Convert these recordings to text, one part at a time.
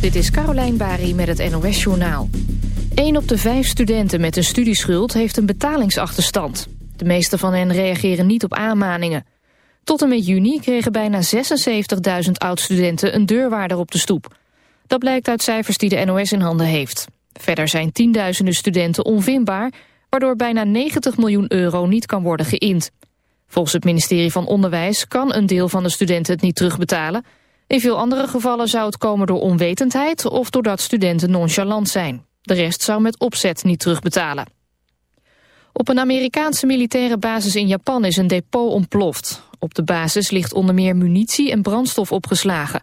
Dit is Carolijn Bari met het NOS Journaal. Een op de vijf studenten met een studieschuld heeft een betalingsachterstand. De meeste van hen reageren niet op aanmaningen. Tot en met juni kregen bijna 76.000 oud-studenten een deurwaarder op de stoep. Dat blijkt uit cijfers die de NOS in handen heeft. Verder zijn tienduizenden studenten onvindbaar... waardoor bijna 90 miljoen euro niet kan worden geïnd. Volgens het ministerie van Onderwijs kan een deel van de studenten het niet terugbetalen... In veel andere gevallen zou het komen door onwetendheid of doordat studenten nonchalant zijn. De rest zou met opzet niet terugbetalen. Op een Amerikaanse militaire basis in Japan is een depot ontploft. Op de basis ligt onder meer munitie en brandstof opgeslagen.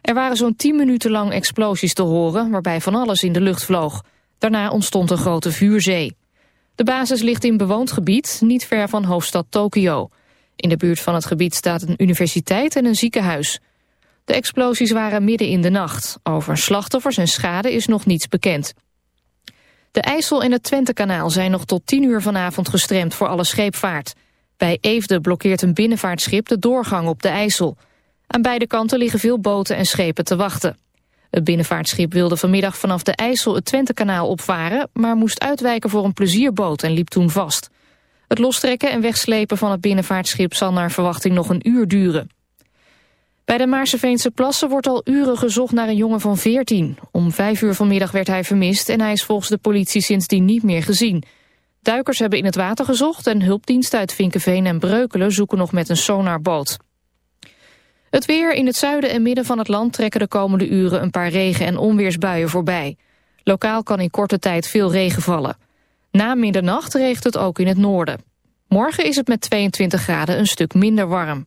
Er waren zo'n 10 minuten lang explosies te horen, waarbij van alles in de lucht vloog. Daarna ontstond een grote vuurzee. De basis ligt in bewoond gebied, niet ver van hoofdstad Tokio. In de buurt van het gebied staat een universiteit en een ziekenhuis. De explosies waren midden in de nacht. Over slachtoffers en schade is nog niets bekend. De IJssel en het Twentekanaal zijn nog tot 10 uur vanavond gestremd voor alle scheepvaart. Bij Eefde blokkeert een binnenvaartschip de doorgang op de IJssel. Aan beide kanten liggen veel boten en schepen te wachten. Het binnenvaartschip wilde vanmiddag vanaf de IJssel het Twentekanaal opvaren... maar moest uitwijken voor een plezierboot en liep toen vast. Het lostrekken en wegslepen van het binnenvaartschip zal naar verwachting nog een uur duren. Bij de Maarseveense plassen wordt al uren gezocht naar een jongen van 14. Om vijf uur vanmiddag werd hij vermist en hij is volgens de politie sindsdien niet meer gezien. Duikers hebben in het water gezocht en hulpdiensten uit Vinkenveen en Breukelen zoeken nog met een sonarboot. Het weer in het zuiden en midden van het land trekken de komende uren een paar regen- en onweersbuien voorbij. Lokaal kan in korte tijd veel regen vallen. Na middernacht regent het ook in het noorden. Morgen is het met 22 graden een stuk minder warm.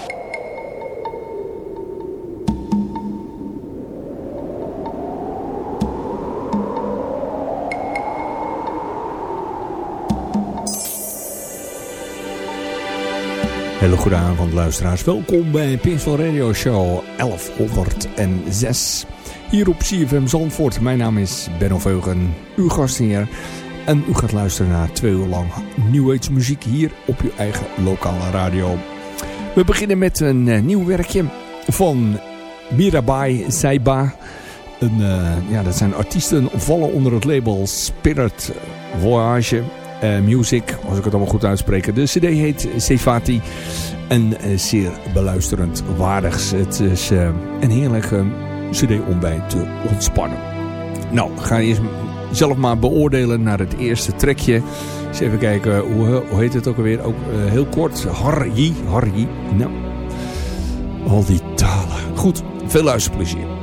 Hele goede avond luisteraars. Welkom bij Pinsel Radio Show 1106. Hier op CFM Zandvoort. Mijn naam is Benno Veugen, uw gastheer. En u gaat luisteren naar twee uur lang New Age muziek hier op uw eigen lokale radio. We beginnen met een uh, nieuw werkje van Mirabai Saiba. Een, uh, ja, dat zijn artiesten vallen onder het label Spirit Voyage. Uh, music, als ik het allemaal goed uitspreek. De cd heet Sefati en uh, zeer beluisterend waardig. Het is uh, een heerlijke cd om bij te ontspannen. Nou, ga eerst zelf maar beoordelen naar het eerste trekje. Eens even kijken, hoe, hoe heet het ook alweer? Ook heel kort, Harji, Harji. Nou, al die talen. Goed, veel luisterplezier.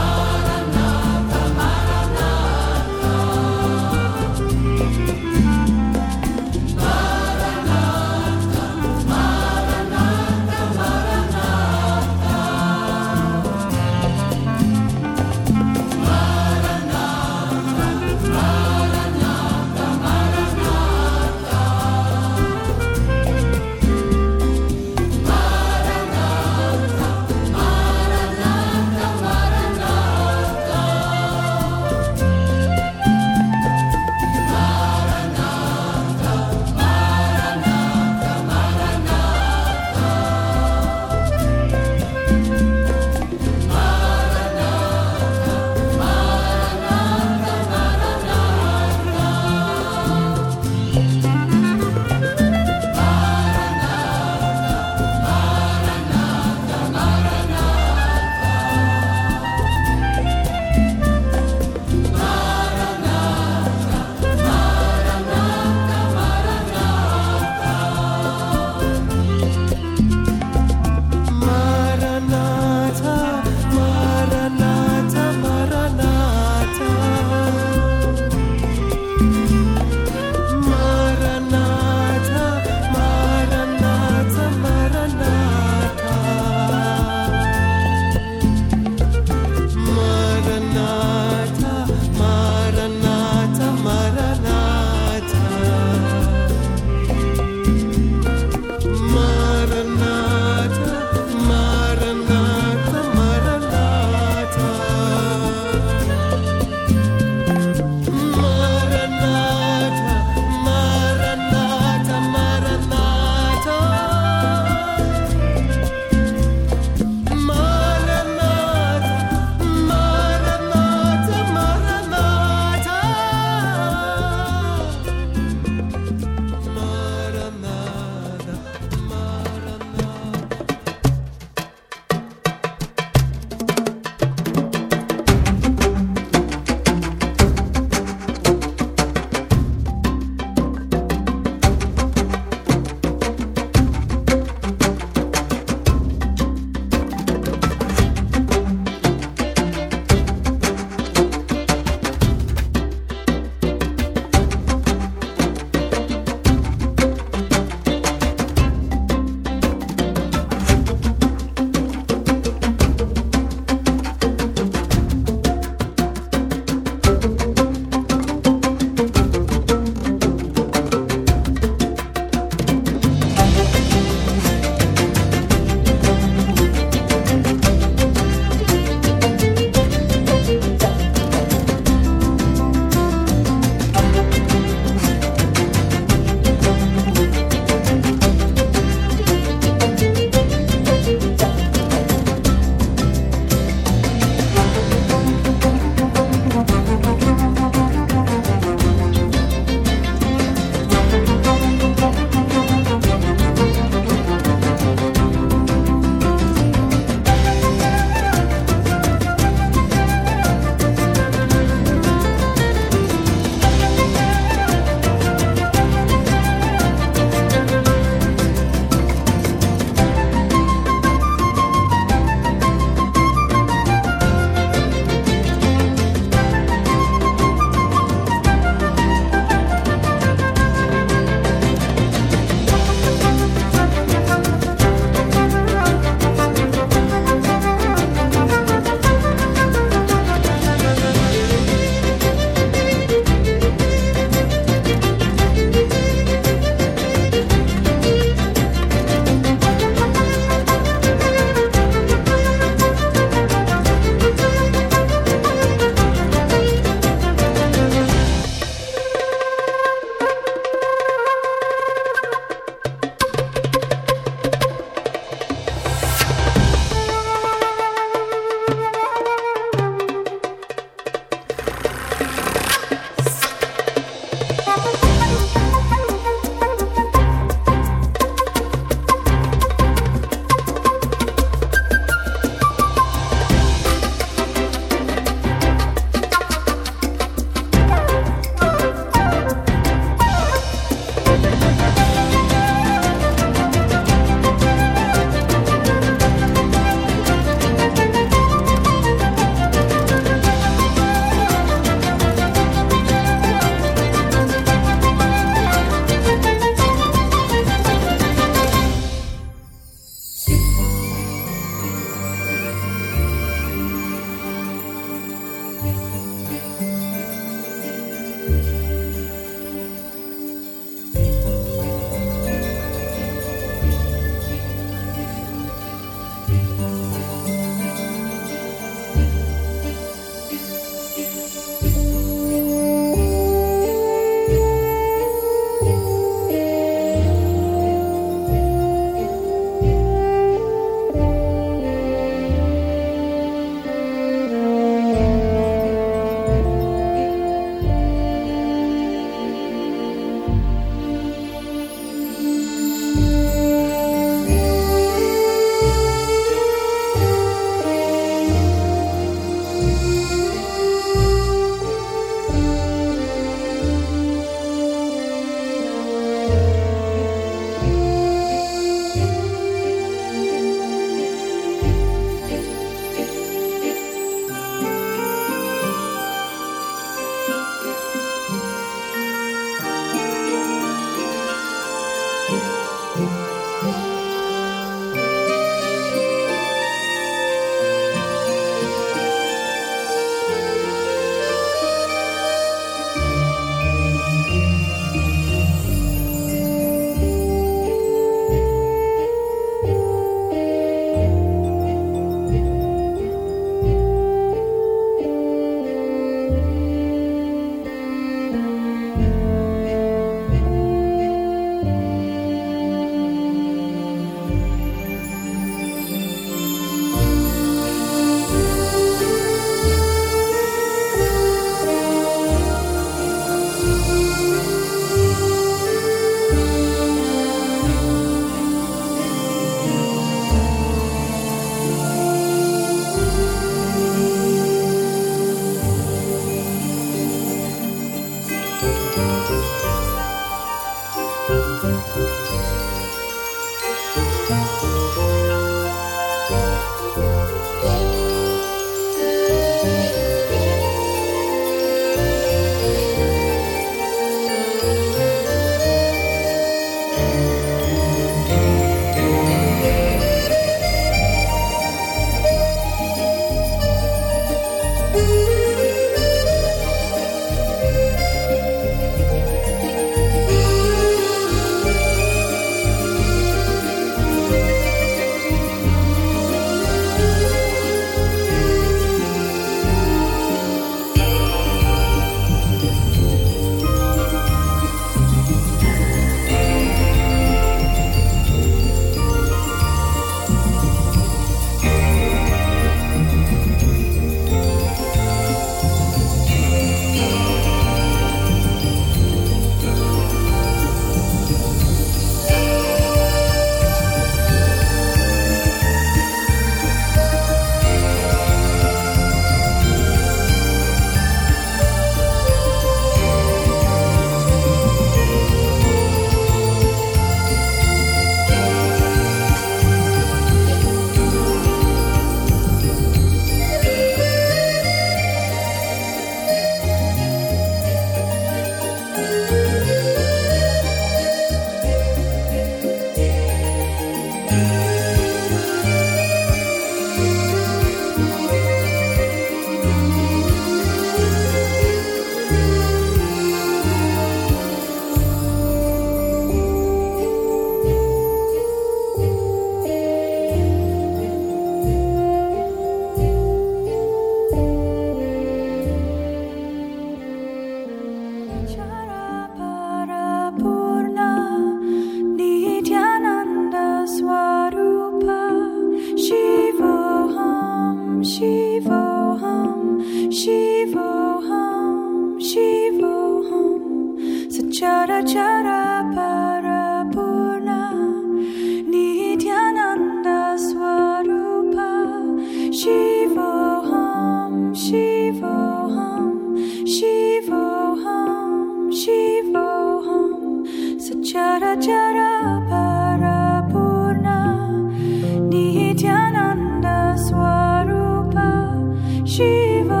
believer.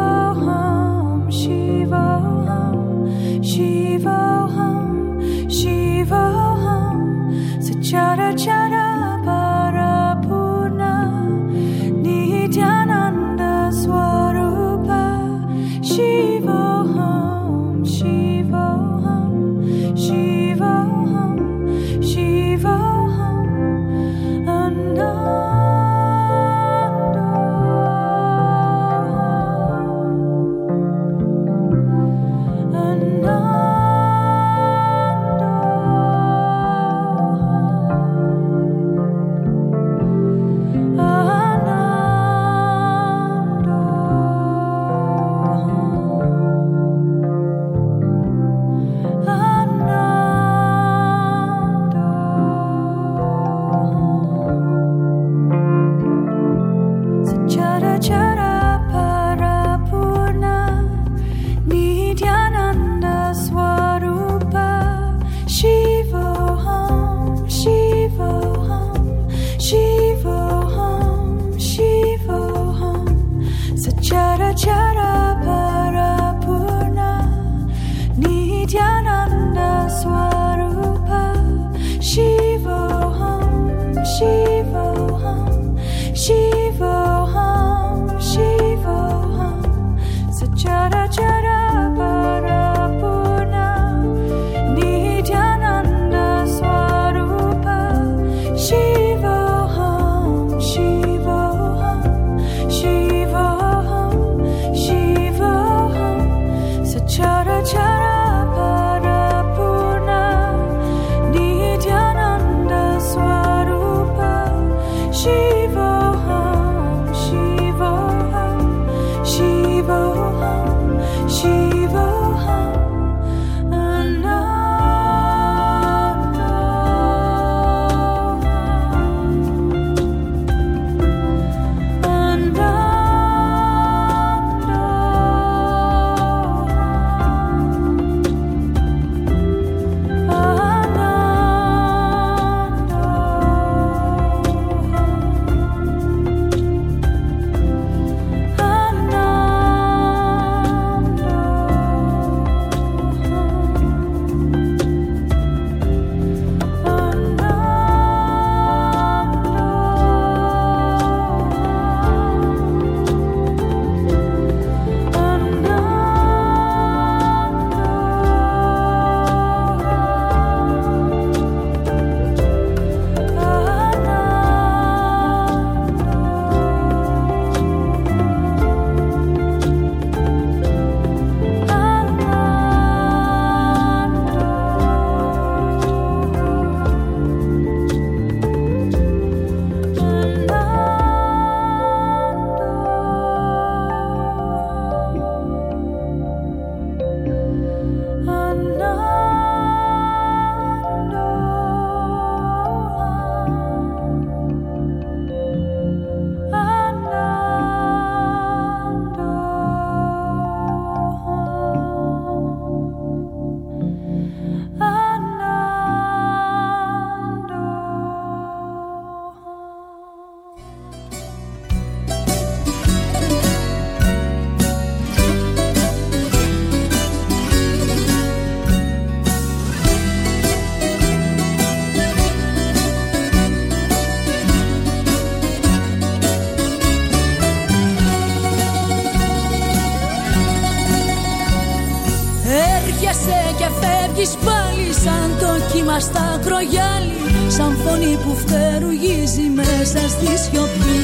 στα ακρογιάλι σαν φωνή που φτερουγίζει μέσα στη σιωπή.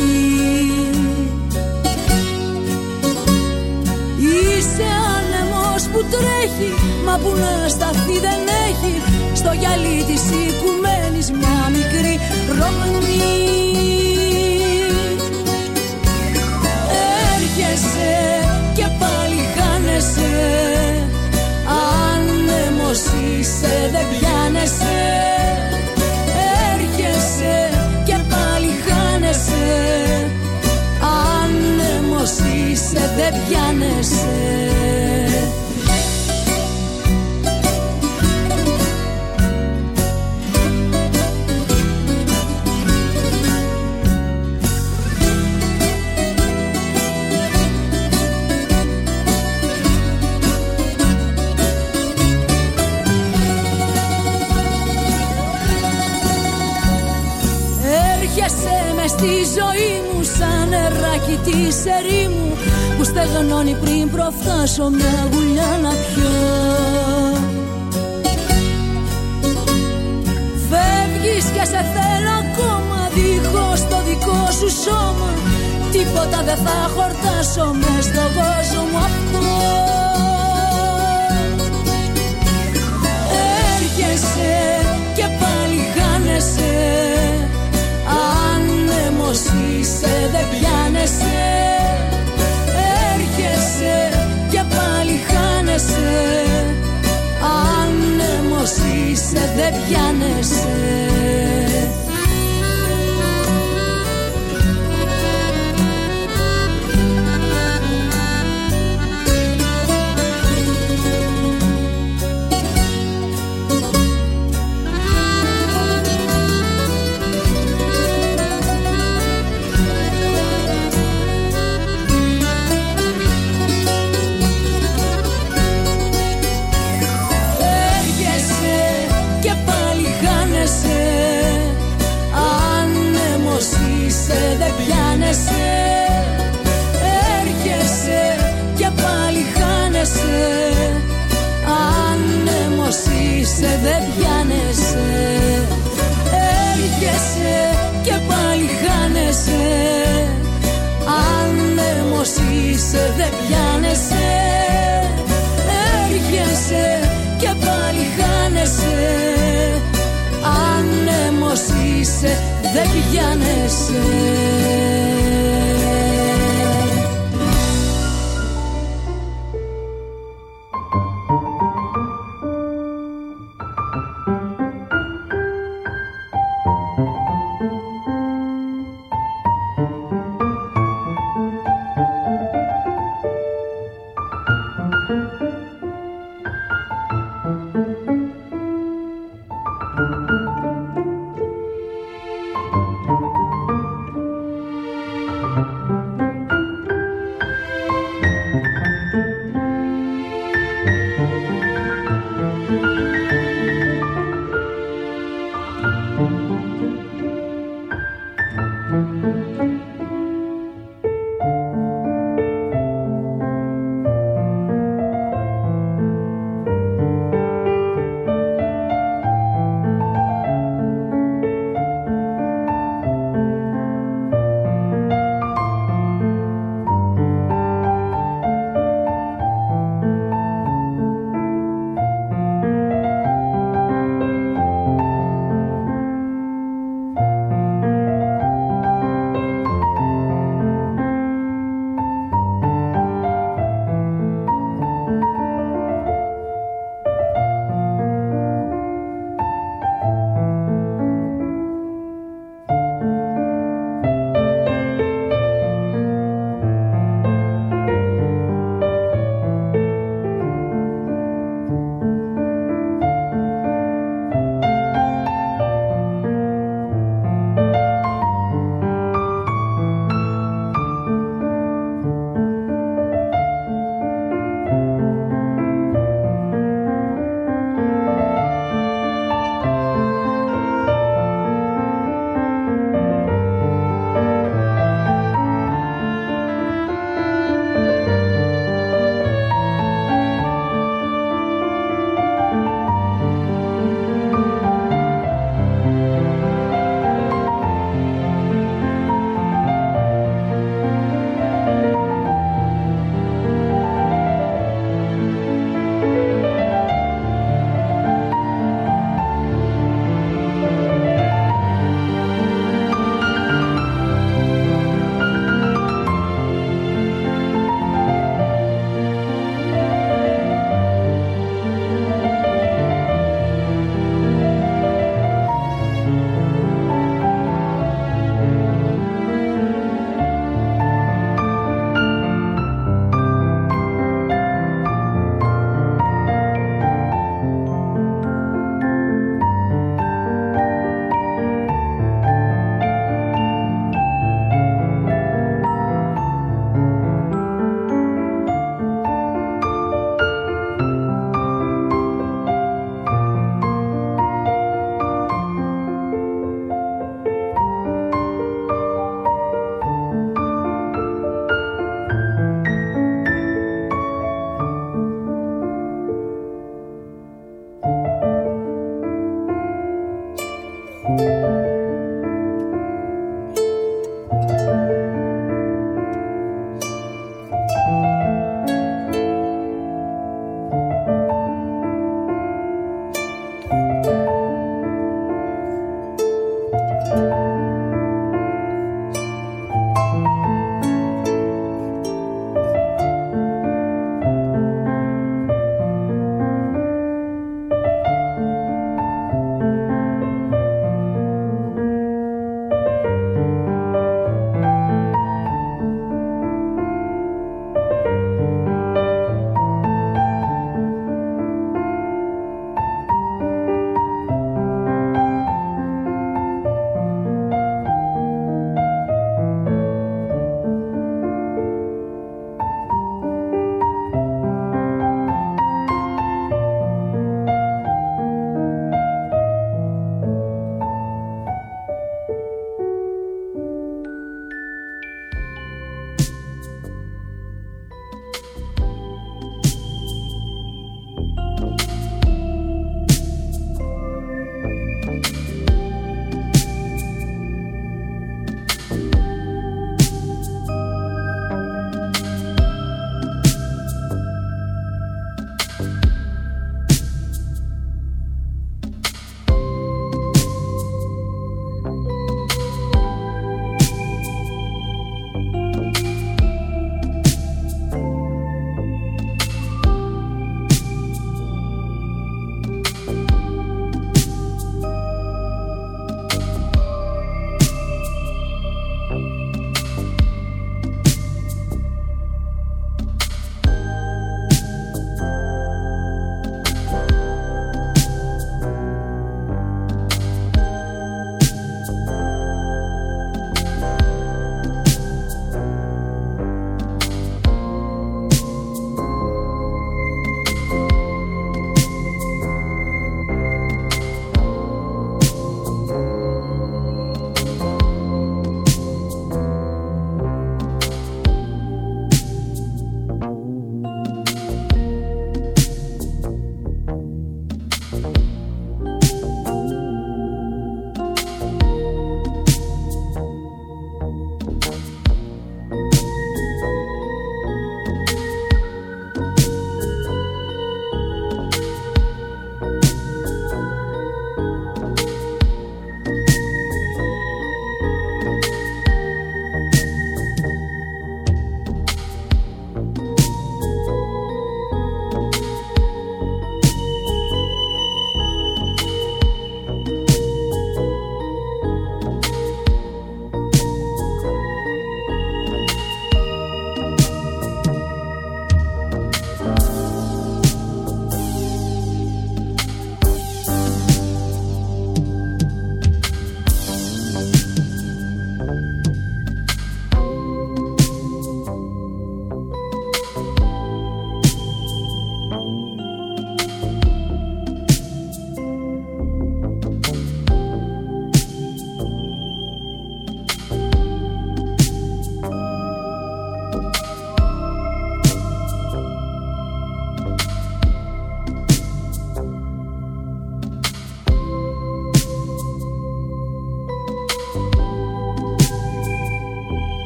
Είσαι άνεμος που τρέχει μα που να σταθεί δεν έχει. Στο γυαλί της οικουμένης μια μικρή ροχνή Έρχεσαι και πάλι χάνεσαι. Άνεμος είσαι δεν πιάνεσαι πιάνεσαι Έρχεσαι μες στη ζωή μου σαν νεράκι τη ερήμου στεγνώνει πριν προφτάσω μια γουλιά να πιω. Φεύγεις και σε θέλω ακόμα δίχως το δικό σου σώμα. Τίποτα δεν θα χορτάσω μες στο κόσμο μου αυτό. Έρχεσαι δεν πιάνεσαι δεν πηγαίνεσαι.